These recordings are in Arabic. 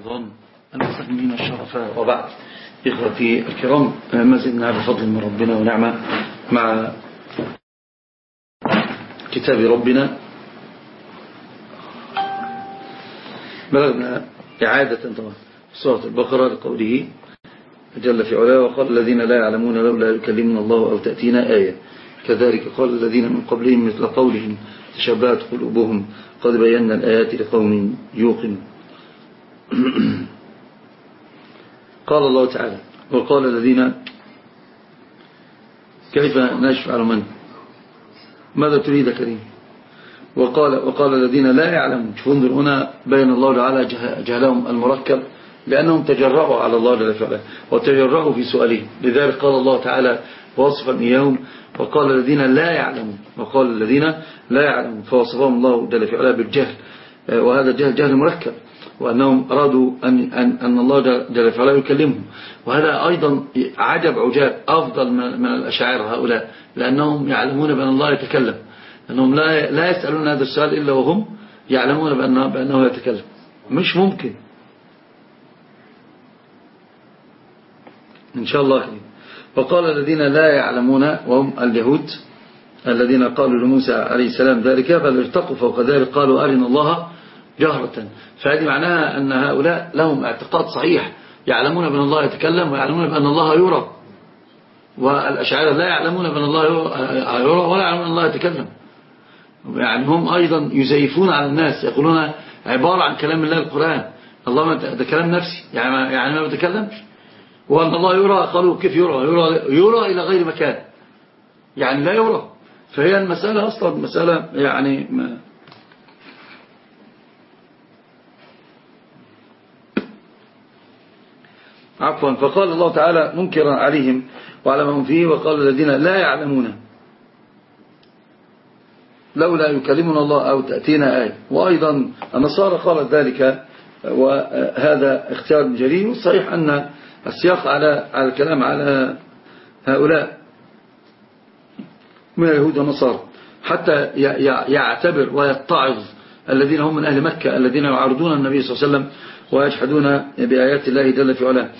أيضا المستثمرين الشرفاء. وبعد. إخوتي الكرام ما زلنا بفضل من ربنا ونعمة مع كتاب ربنا. بلغنا إعادة سورة البقرة لقوله جل في علاه وقال الذين لا يعلمون لولا يكلمنا الله أو تأتينا آية. كذلك قال الذين من قبلهم مثل قولهم تشبهت قلوبهم قد بينا الآيات لقوم يوقنون. قال الله تعالى وقال الذين كيف نشفع من؟ ماذا تريد كريم؟ وقال, وقال الذين لا يعلمون انظر هنا بين الله تعالى جهلهم المركب لأنهم تجرعوا على الله جل وعلا وتجرعوا في سؤالهم. لذلك قال الله تعالى واصفا إياهم وقال الذين لا يعلمون وقال الذين لا يعلمون فوصفهم الله جل وعلا بالجهل. وهذا الجهل جهل مركب. وأنهم أرادوا أن, أن, أن الله جل وعلا يكلمهم. وهذا أيضا عجب عجاب أفضل من الأشاعر هؤلاء لأنهم يعلمون بأن الله يتكلم. أنهم لا, لا يسألون هذا السؤال إلا وهم يعلمون بأنه, بأنه يتكلم. مش ممكن. إن شاء الله. وقال الذين لا يعلمون وهم اليهود الذين قالوا لموسى عليه السلام ذلك بل فوق ذلك قالوا أرنا الله جهرة. فهذه معناها أن هؤلاء لهم اعتقاد صحيح. يعلمون بأن الله يتكلم ويعلمون بأن الله يرى. والأشعار لا يعلمون بأن الله يرى ولا يعلمون أن الله يتكلم. يعني هم أيضا يزيفون على الناس يقولون عبارة عن كلام الله القرآن. الله ده كلام نفسي. يعني يعني ما بتكلمش. وأن الله يرى قالوا كيف يرى؟ يرى, يرى إلى غير مكان. يعني لا يرى. فهي المسألة أصلا مسألة يعني ما عفوا. فقال الله تعالى منكرا عليهم وعلى من فيه وقال الذين لا يعلمون لولا يكلمنا الله أو تأتينا آية. وأيضا النصارى قالت ذلك وهذا اختيار جليل والصحيح أن السياق على على الكلام على هؤلاء من اليهود والنصارى. حتى يعتبر ويتعظ الذين هم من أهل مكة الذين يعارضون النبي صلى الله عليه وسلم ويجحدون بآيات الله جل في علاه.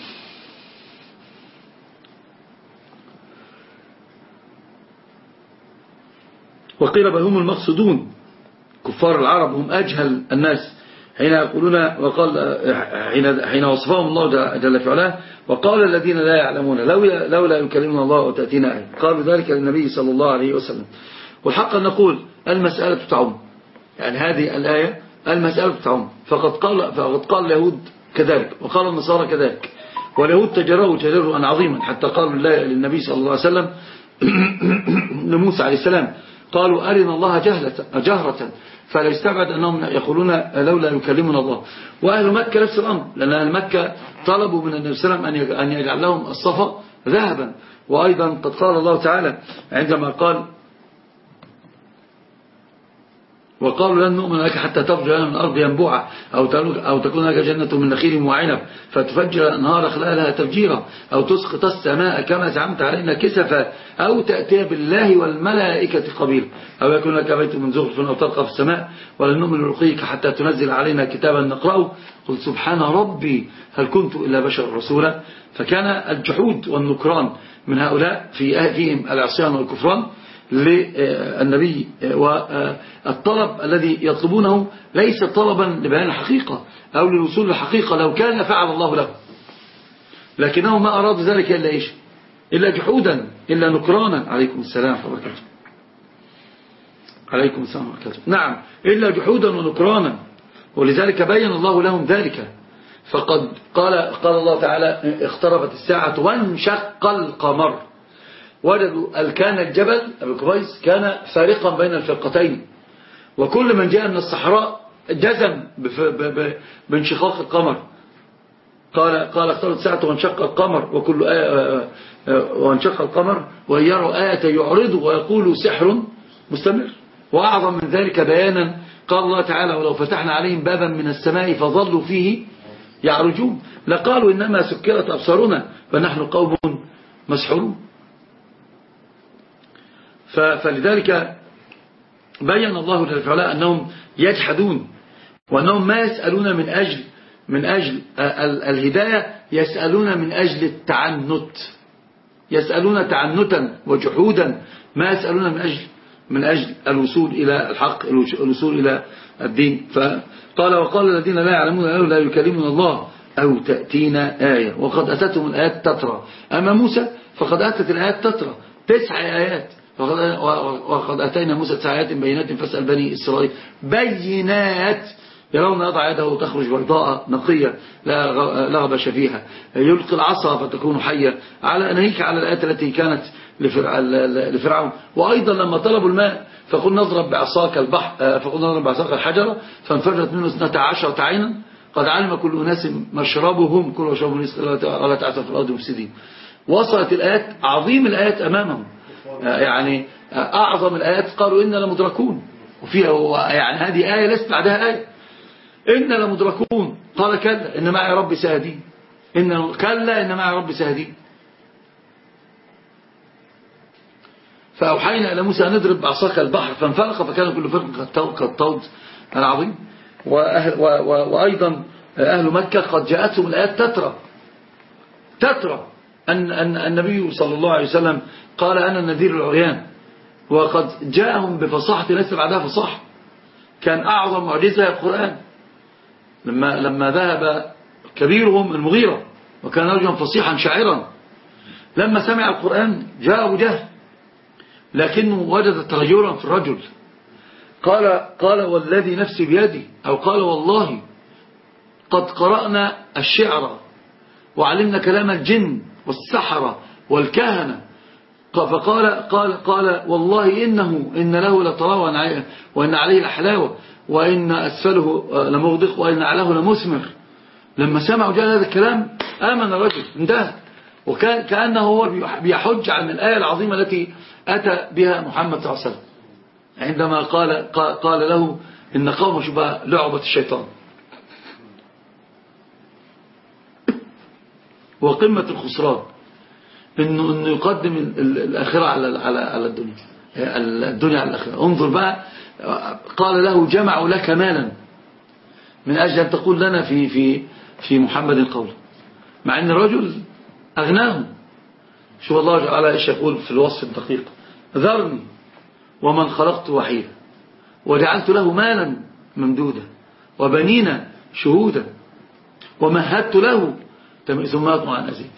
وقيل بل هم المقصودون. كفار العرب هم أجهل الناس حين يقولون وقال حين, حين وصفهم الله جل في علاه وقال الذين لا يعلمون لولا, لولا يكلمنا الله وتأتينا آية. قالوا ذلك للنبي صلى الله عليه وسلم. والحق أن نقول المسألة تعم. يعني هذه الآية المسألة تعم فقد قال, فقد قال اليهود كذلك وقال النصارى كذلك. واليهود تجروا تجرؤا عظيما حتى قالوا للنبي صلى الله عليه وسلم لموسى عليه السلام قالوا أرنا الله جهلة جهرة فلا يستبعد أنهم يقولون لولا يكلمنا الله. وأهل مكة نفس الأمر لأن أهل مكة طلبوا من النبي صلى الله عليه وسلم أن يجعل لهم الصفا ذهبا. وأيضا قد قال الله تعالى عندما قال وقالوا لن نؤمن لك حتى تفجر لنا من الأرض ينبوعا أو, أو تكون لك جنة من نخيل وعنب. فتفجر الأنهار خلالها تفجيرا أو تسقط السماء كما زعمت علينا كسفا أو تأتي بالله والملائكة قبيل. أو يكون لك بيت من زخرف أو تلقى في السماء. ولن نؤمن لرقيك حتى تنزل علينا كتابا نقرأه. قل سبحان ربي هل كنت إلا بشر رسولا؟ فكان الجحود والنكران من هؤلاء في فيهم العصيان والكفران. للنبي والطلب الذي يطلبونه ليس طلبا لبيان الحقيقة أو للوصول للحقيقة لو كان فعل الله له. لكنه ما أراد ذلك إلا إيش؟ إلا جحودا إلا نكرانا. عليكم السلام وبركاته. عليكم السلام وبركاته. نعم إلا جحودا ونكرانا. ولذلك بين الله لهم ذلك. فقد قال, قال الله تعالى اقتربت الساعة وانشق القمر. وجدوا كان الجبل أبو كويس كان فارقا بين الفرقتين. وكل من جاء من الصحراء جزم بانشقاق القمر. قال قال اختارت ساعة وانشق القمر وكل آية وانشق القمر ويروا آية يعرضوا ويقولوا سحر مستمر. وأعظم من ذلك بيانا قال الله تعالى ولو فتحنا عليهم بابا من السماء فظلوا فيه يعرجون لقالوا إنما سكرت أبصارنا فنحن قوم مسحورون فلذلك بين الله جل وعلا أنهم يجحدون وأنهم ما يسألون من أجل من أجل الهداية يسألون من أجل التعنت. يسألون تعنتا وجحودا ما يسألون من أجل من أجل الوصول إلى الحق الوصول إلى الدين. فقال وقال الذين لا يعلمون أنه لا يكلمون الله أو تأتينا آية. وقد أتتهم الآيات تترى. أما موسى فقد أتت الآيات تترى. تسع آيات. وقد أتينا موسى آيات بينات فاسأل بني إسرائيل. بينات يرون يضع يده تخرج بيضاء نقية لا لغبش فيها. يلقي العصا فتكون حية. على ناهيك على الآيات التي كانت لفرعون. وأيضا لما طلبوا الماء فقلنا نضرب بعصاك البحر فقلنا نضرب بعصاك الحجرة فانفجرت منه اثنتا عشرة عينا. قد علم كل ناس مشربهم كل وشربوا ولا تعثوا في الأرض مفسدين. وصلت الآيات عظيم الآيات أمامهم. يعني أعظم الآيات قالوا إنا لمدركون. وفيها يعني هذه آية لست بعدها آية. إنا لمدركون. قال كلا إن معي ربي سهدين إن كلا إن معي ربي سهدين فأوحينا إلى موسى أن نضرب بعصاك البحر فانفلق فكان كل فرق كالطود العظيم. وأهل وأيضا أهل مكة قد جاءتهم الآيات تترى. تترى أن النبي صلى الله عليه وسلم قال أنا النذير العريان. وقد جاءهم بفصاحة ليس بعدها فصاحة. كان أعظم معجزة القرآن. لما, لما ذهب كبيرهم المغيرة وكان رجلا فصيحا شاعرا. لما سمع القرآن جاء أبو جهل لكنه وجد تغيرا في الرجل. قال قال والذي نفسي بيدي أو قال والله قد قرأنا الشعر وعلمنا كلام الجن والسحرة والكهنة. فقال قال قال والله إنه إن له لطراوة وإن عليه لحلاوة وإن أسفله لمغدق وإن أعلاه لمثمر. لما سمعوا جاء هذا الكلام آمن الرجل انتهى. وكان كأنه هو بيحج عن الآية العظيمة التي أتى بها محمد صلى الله عليه وسلم. عندما قال, قال له إن قوم شبه لعبة الشيطان. وقمة الخسران. إنه, إنه يقدم الآخرة على على على الدنيا. الدنيا على الآخرة انظر بقى قال له جمعوا لك مالا. من أجل أن تقول لنا في في في محمد قولا مع أن الرجل أغناهم شوف الله تعالى إيش يقول في الوصف الدقيق. ذرني ومن خلقت وحيدا وجعلت له مالا ممدودا وبنينا شهودا ومهدت له ثم يطمع أن أزيد.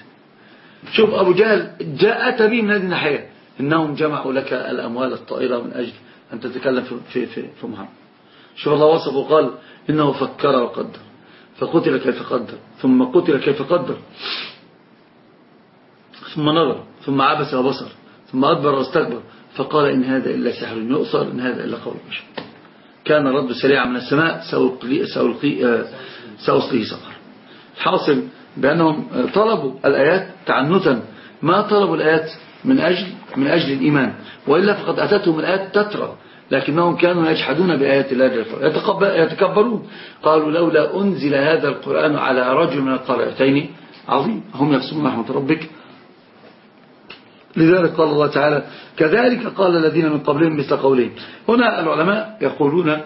شوف أبو جهل جاءت به من هذه الناحية. إنهم جمعوا لك الأموال الطائلة من أجل أن تتكلم في, في, في, محمد شوف الله وصف وقال إنه فكر وقدر. فقتل كيف قدر. ثم قتل كيف قدر. ثم نظر ثم عبس وبصر ثم أدبر واستكبر. فقال إن هذا إلا سحر يؤصر إن هذا إلا قول بشر. كان رد سريع من السماء سألقيه سقر. الحاصل بأنهم طلبوا الآيات تعنتا. ما طلبوا الآيات من أجل من أجل الإيمان وإلا فقد أتتهم الآيات تترى لكنهم كانوا يجحدون بآيات الله يتكبرون. قالوا لولا أنزل هذا القرآن على رجل من القريتين عظيم. هم يقسمون رحمة ربك. لذلك قال الله تعالى كذلك قال الذين من قبلهم مثل قولهم. هنا العلماء يقولون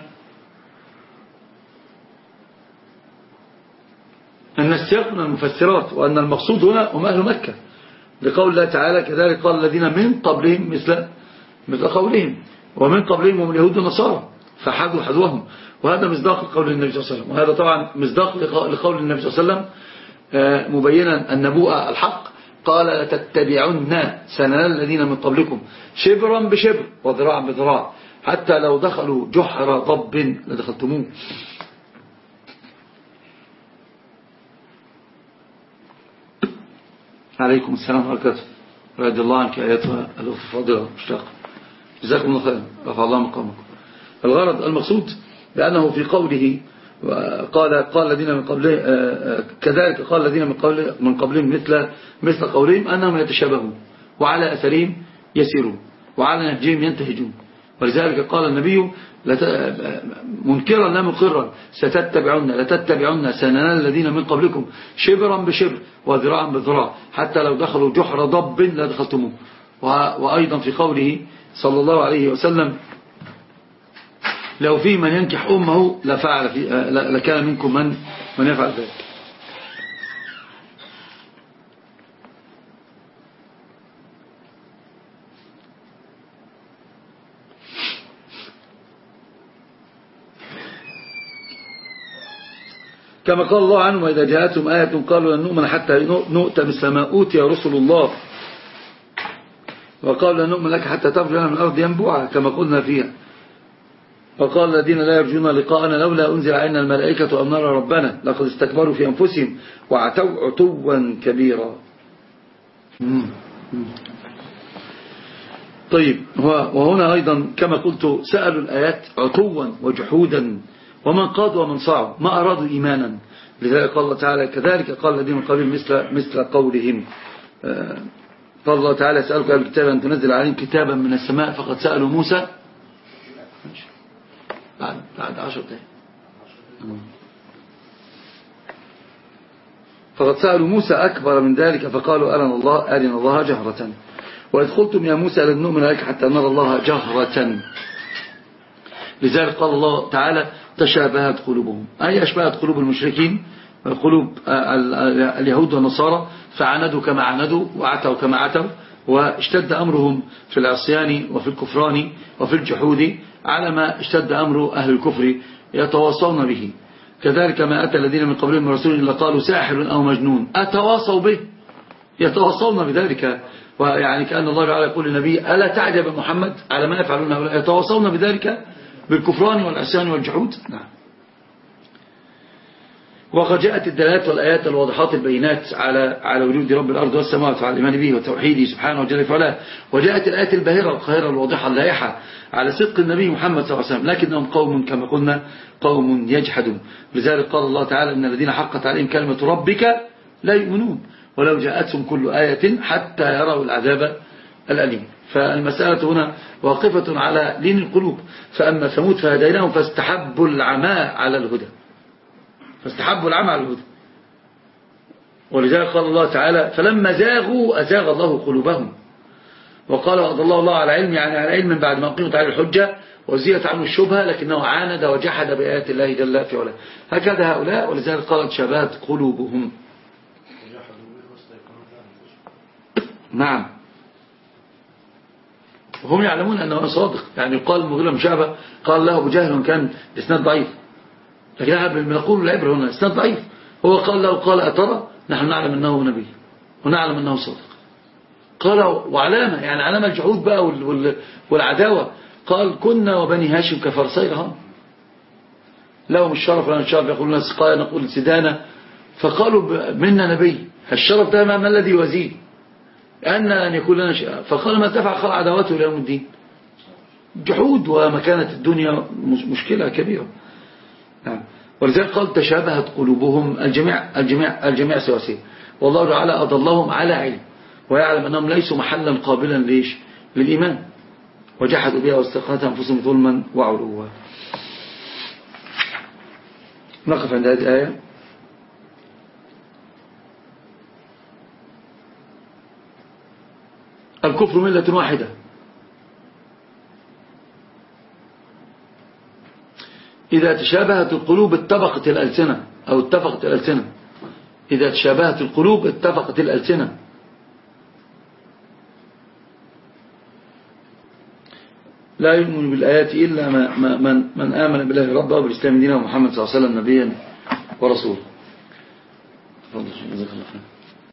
أن السياق من المفسرات وأن المقصود هنا هم أهل مكة. لقول الله تعالى كذلك قال الذين من قبلهم مثل مثل قولهم. ومن قبلهم هم اليهود والنصارى. فحذوا حذوهم. وهذا مصداق قول النبي صلى الله عليه وسلم. وهذا طبعا مصداق لقول النبي صلى الله عليه وسلم آه، مبينا النبوءة الحق. قال لتتبعن سنن الذين من قبلكم. شبرا بشبر وذراعا بذراع. حتى لو دخلوا جحر ضب لدخلتموه. عليكم السلام الله رضي الله عنك أيتها الأخت الفاضلة مشتاق جزاكم الله خيرا. رفع الله مقامكم. الغرض المقصود بأنه في قوله قال قال الذين من قبله آه، آه، كذلك قال الذين من قبل من قبلهم مثل مثل قولهم أنهم يتشابهون وعلى أثرهم يسيرون وعلى نهجهم ينتهجون. ولذلك قال النبي منكرا لا مقرا ستتبعون لتتبعون سنن الذين من قبلكم شبرا بشبر وذراعا بذراع حتى لو دخلوا جحر ضب لدخلتموه وأيضا في قوله صلى الله عليه وسلم لو في من ينكح أمه لفعل في لكان منكم من من يفعل ذلك. كما قال الله عنهم وإذا جاءتهم آية قالوا لن نؤمن حتى نؤتى مثل ما أوتي رسل الله. وقال لن نؤمن لك حتى تفجر من الأرض ينبوعا كما قلنا فيها. وقال الذين لا يرجون لقاءنا لولا أنزل علينا الملائكة أم نرى ربنا لقد استكبروا في أنفسهم وعتوا عتوا كبيرا. طيب وهنا أيضا كما قلت سألوا الآيات عتوا وجحودا. ومن قاد ومن صعب ما أرادوا إيمانا. لذلك قال الله تعالى كذلك قال الذين من قبل مثل, مثل قولهم. آه، قال الله تعالى يسألك أهل الكتاب أن تنزل عليهم كتابا من السماء فقد سألوا موسى. بعد بعد عشر دقائق فقد سألوا موسى أكبر من ذلك فقالوا أرنا الله أرنا الله جهرة. وإذ قلتم يا موسى لن نؤمن لك حتى نرى الله جهرة. لذلك قال الله تعالى تشابهت قلوبهم. أي أشبهت قلوب المشركين؟ قلوب اليهود والنصارى فعندوا كما عندوا وعتوا كما عتوا واشتد أمرهم في العصيان وفي الكفران وفي الجحود على ما اشتد أمر أهل الكفر يتواصون به. كذلك ما أتى الذين من قبلهم من رسول إلا قالوا ساحر أو مجنون. أتواصوا به. يتواصون بذلك. ويعني كأن الله تعالى يقول للنبي ألا تعجب محمد على ما يفعلون هؤلاء؟ يتواصون بذلك. بالكفران والعصيان والجحود؟ نعم. وقد جاءت الدلالات والآيات الواضحات البينات على على وجود رب الأرض والسماوات وعلى الإيمان به وتوحيده سبحانه وجل فعلا وجاءت الآيات الباهرة القاهرة الواضحة اللائحة على صدق النبي محمد صلى الله عليه وسلم لكنهم قوم كما قلنا قوم يجحدون. لذلك قال الله تعالى إن الذين حقت عليهم كلمة ربك لا يؤمنون. ولو جاءتهم كل آية حتى يروا العذاب الأليم. فالمسألة هنا واقفة على دين القلوب. فأما ثمود فهديناهم فاستحبوا العماء على الهدى. فاستحبوا العمى على الهدى. ولذلك قال الله تعالى فلما زاغوا أزاغ الله قلوبهم. وقال وقد الله الله على علم يعني على علم بعد ما قيمت عليه الحجة وزيت عنه الشبهة لكنه عاند وجحد بآيات الله جل في علاه. هكذا هؤلاء ولذلك قالت شبهت قلوبهم. نعم. وهم يعلمون أنه صادق. يعني يقال المغيرة مشابه قال له أبو جهل كان إسناد ضعيف. لكن نحن بنقول العبر هنا إسناد ضعيف. هو قال له قال أترى نحن نعلم أنه نبي ونعلم أنه صادق. قال وعلامة يعني علامة الجحود بقى والعداوة. قال كنا وبني هاشم كفرسي رهان لهم الشرف لنا الشرف يقولون سقايا نقول سدانة فقالوا منا نبي. الشرف ده ما الذي وزيه أن أن يكون لنا شيء. فقال ما دفع خلع عداوته ليوم الدين. جحود ومكانة الدنيا مشكلة كبيرة. نعم. ولذلك قال تشابهت قلوبهم الجميع الجميع الجميع سواسية والله تعالى أضلهم على علم. ويعلم أنهم ليسوا محلا قابلا ليش؟ للإيمان. وجحدوا بها واستقنت أنفسهم ظلما وعلوا. نقف عند هذه الآية. الكفر ملة واحدة. إذا تشابهت القلوب اتفقت الألسنة أو اتفقت الألسنة. إذا تشابهت القلوب اتفقت الألسنة. لا يؤمن بالآيات إلا من, من آمن بالله ربه وبالإسلام دينه ومحمد صلى الله عليه وسلم نبيا ورسولا تفضل. الله